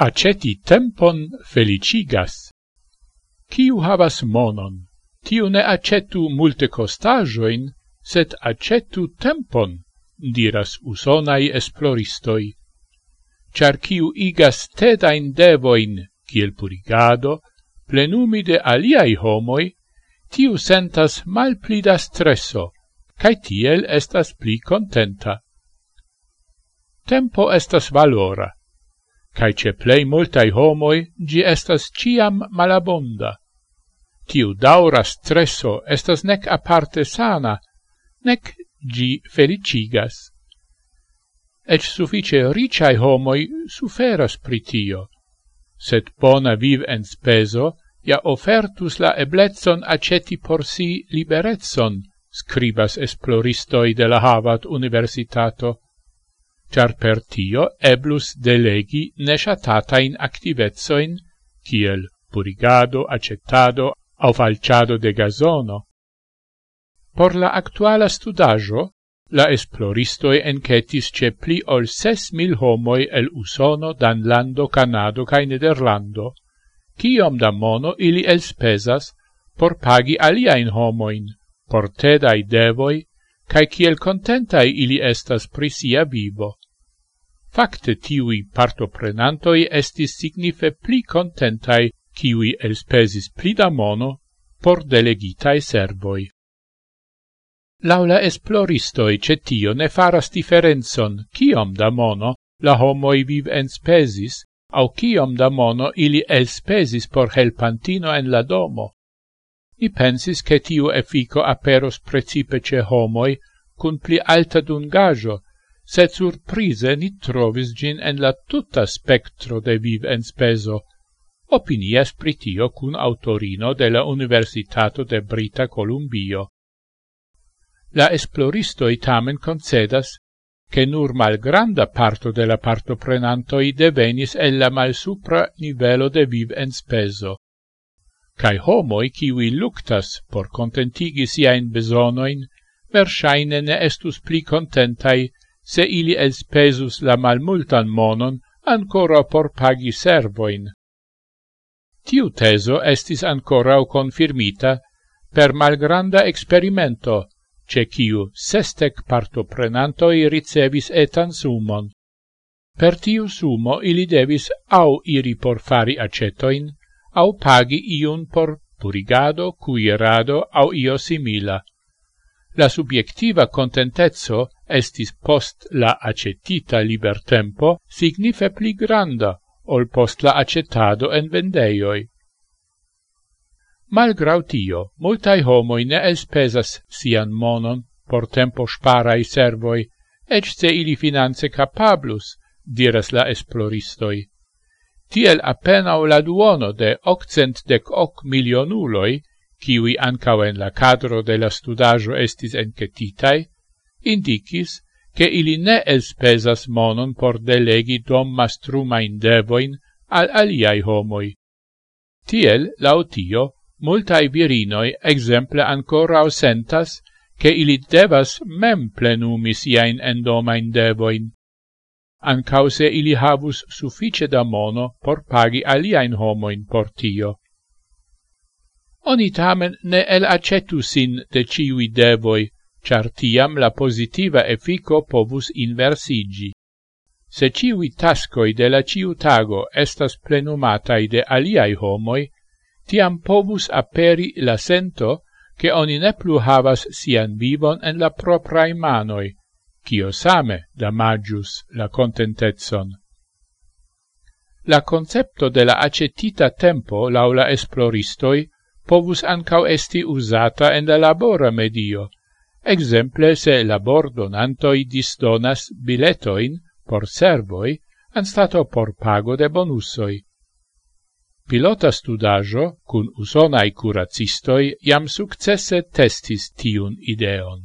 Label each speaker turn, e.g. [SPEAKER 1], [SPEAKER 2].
[SPEAKER 1] aceti tempon felicigas. Ciu havas monon, tiu ne acetu multe costajoin, set acetu tempon, diras usonai esploristoi. Char ciu igas tedain devoin, kiel purigado, plenumi de aliai homoi, tiu sentas mal pli da stresso, cae tiel estas pli contenta. Tempo estas valora, cae ce plei multai homoi gi estas ciam malabonda. Tiu daura stresso estas nec aparte sana, nec gi felicigas. Ec suffice ricai homoi suferas pritio, sed bona viv en speso ja ofertus la eblezzon aceti por si liberezzon, scribas esploristoi de la Havat Universitato char per tio eblus delegi neshatatain activezoin, kiel purigado, accettado, au falciado de gazono. Por la actuala studajo, la esploristoi encetis ce pli ol ses mil homoi el Usono, Danlando, Canado cae Nederlando, ciom da mono ili elspesas por pagi aliaen homoin, por tedai devoi, cae kiel contentai ili estas pri sia vivo. Fakte tiui partoprenantoi estis signife pli contentai kiui elspesis pli da mono por delegitae servoi. Laula esploristoi cetio ne faras differenzon kiom da mono la homoi viv enspesis, au ciom da mono ili elspesis por helpantino en la domo, i pensis che tiu effico aperos precipe ce homoi cun pli alta dungajo, sed surprize ni trovis gin en la tuta spectro de viv en speso, opinias pritio cun autorino de la Universitato de Brita Columbio. La esploristoi tamen concedas che nur malgranda parto de la partoprenantoi devenis el la malsupra nivelo de viv en speso, cae homoi kiwi luctas por contentigi siain besonoin, versaine ne estus pli contentai se ili elspesus la malmultan monon ancora por pagi servoin. Tiu teso estis ancorau confirmita per malgranda experimento, ce ciu sestec partoprenantoi ricevis etan sumon. Per tiu sumo ili devis au iri por fari acetoin, au pagi iun por purigado, cuirado au io simila. La subiectiva contentezzo estis post la acetita libertempo signife pli granda ol post la acetado en vendeioi. Malgrau tio, multai homoi ne espesas sian monon por tempo sparai servoi, ec se ili finance capablus, diras la esploristoi tiel apenau la duono de occent dec hoc milionuloi, kiwi ancao en la cadro de la studajo estis encetitai, indicis che ili ne elspesas monon por delegi dom mastruma devoin al aliai homoi. Tiel, lautio, multai virinoi exemple ancora ausentas che ili devas mem plenumi siain endoma devoin, ancau se ili havus suffice da mono por pagi aliaen homoin por tio. Oni tamen ne el acetusin de ciui devoi, char tiam la positiva effico povus inversigi. Se ciui tascoi de la ciu tago estas plenumatai de aliai homoi, tiam povus aperi la sento che oni ne plu havas sian vivon en la proprae manoi, cio same damagius la contentetson. La concepto de la acetita tempo laula esploristoi povus ancau esti usata en la labora medio, exemple se labor donantoi disdonas biletoin por servoi anstato por pago de bonusoi. Pilota studajo cun usonai curacistoi iam successe testis tiun ideon.